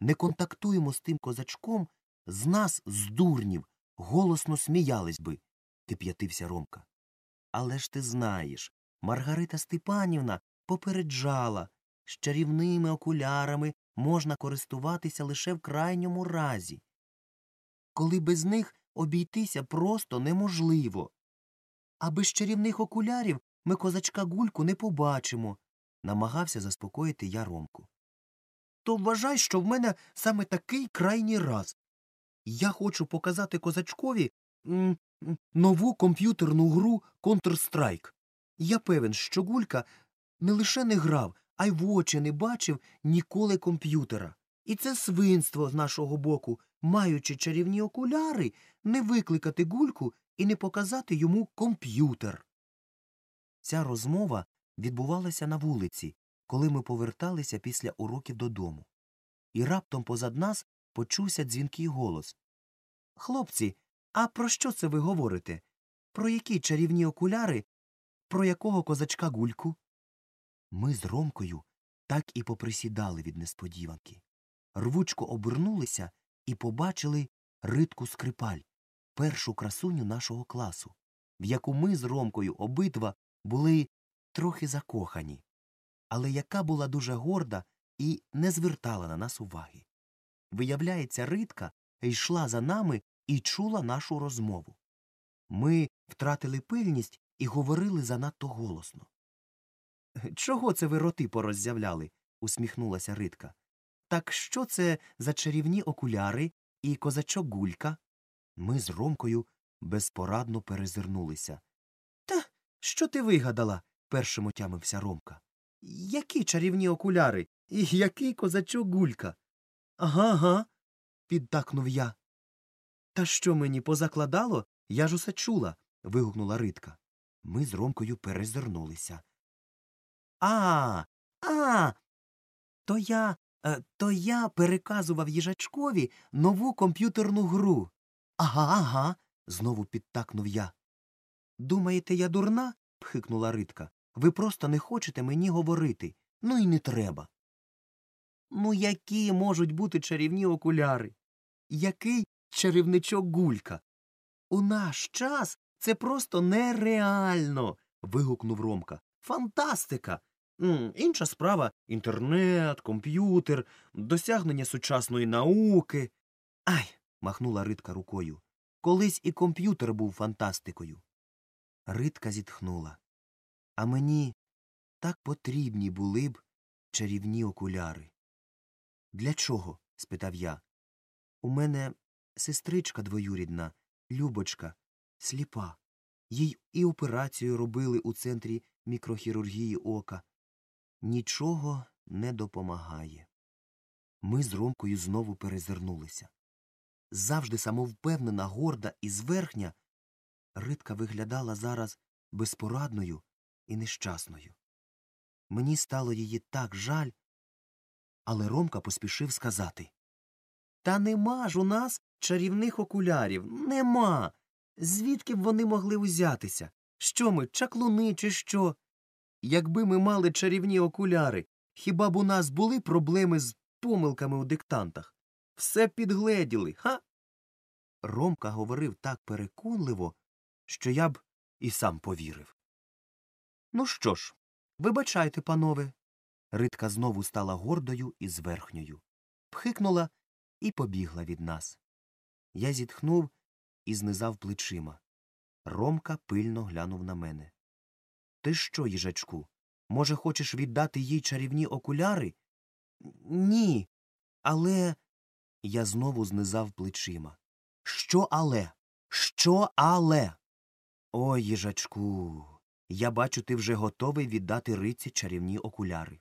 не контактуємо з тим козачком, з нас, з дурнів, голосно сміялись би, кип'ятився Ромка. Але ж ти знаєш, Маргарита Степанівна попереджала, з чарівними окулярами можна користуватися лише в крайньому разі. Коли без них обійтися просто неможливо. А без чарівних окулярів ми козачка гульку не побачимо, намагався заспокоїти я Ромку. То вважай, що в мене саме такий крайній раз. Я хочу показати козачкові нову комп'ютерну гру Counter-Strike. Я певен, що Гулька не лише не грав, а й в очі не бачив ніколи комп'ютера. І це свинство з нашого боку, маючи чарівні окуляри, не викликати Гульку і не показати йому комп'ютер. Ця розмова відбувалася на вулиці, коли ми поверталися після уроків додому. І раптом позад нас почувся дзвінкий голос. Хлопці, а про що це ви говорите? Про які чарівні окуляри? Про якого козачка гульку? Ми з Ромкою так і поприсідали від несподіванки. Рвучко обернулися і побачили ритку скрипаль, першу красуню нашого класу, в яку ми з Ромкою обидва були трохи закохані, але яка була дуже горда і не звертала на нас уваги. Виявляється, ритка йшла за нами і чула нашу розмову. Ми втратили пильність і говорили занадто голосно. Чого це ви роти пороззявляли? усміхнулася Ритка. Так що це за чарівні окуляри і козачок гулька? Ми з Ромкою безпорадно перезирнулися. Та що ти вигадала? першим отямився Ромка. Які чарівні окуляри? І який козачок гулька? Ага, ага, підтакнув я. Та що мені позакладало? Я ж усе чула. вигукнула Ритка. Ми з Ромкою перезирнулися. А, а. То я, е, то я переказував їжачкові нову комп'ютерну гру. Ага, ага. знову підтакнув я. Думаєте, я дурна? пхикнула Ритка. Ви просто не хочете мені говорити. Ну і не треба. Ну, які можуть бути чарівні окуляри? Який чарівничок гулька? У наш час це просто нереально. вигукнув Ромка. Фантастика. Інша справа інтернет, комп'ютер, досягнення сучасної науки. Ай. махнула Ритка рукою. Колись і комп'ютер був фантастикою. Ритка зітхнула. А мені так потрібні були б чарівні окуляри. Для чого? спитав я. У мене сестричка двоюрідна, Любочка, сліпа. Їй і операцію робили у центрі мікрохірургії ока. Нічого не допомагає. Ми з Ромкою знову перезирнулися. Завжди самовпевнена, горда і зверхня, Ритка виглядала зараз безпорадною і нещасною. Мені стало її так жаль, але Ромка поспішив сказати Та нема ж у нас чарівних окулярів. Нема. Звідки б вони могли узятися? Що ми, чаклуни, чи що? Якби ми мали чарівні окуляри, хіба б у нас були проблеми з помилками у диктантах? Все підгледіли, ха? Ромка говорив так переконливо, що я б і сам повірив. Ну що ж, вибачайте, панове. Ритка знову стала гордою і зверхньою, пхикнула і побігла від нас. Я зітхнув і знизав плечима. Ромка пильно глянув на мене. Ти що, їжачку? Може, хочеш віддати їй чарівні окуляри? Ні. Але. Я знову знизав плечима. Що але? Що але? Ой, їжачку. Я бачу, ти вже готовий віддати риці чарівні окуляри.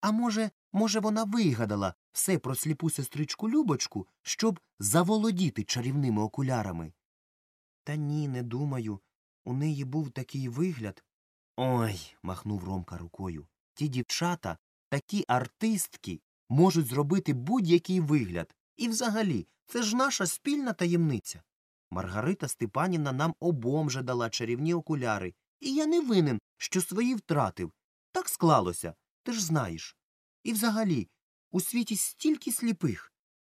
А може, може, вона вигадала все про сліпу сестричку Любочку, щоб заволодіти чарівними окулярами? Та ні, не думаю. У неї був такий вигляд. Ой. махнув Ромка рукою. Ті дівчата, такі артистки, можуть зробити будь-який вигляд. І взагалі, це ж наша спільна таємниця. Маргарита Степанівна нам обом же дала чарівні окуляри, і я не винен, що свої втратив. Так склалося, ти ж знаєш. І взагалі, У світі стільки сліпих.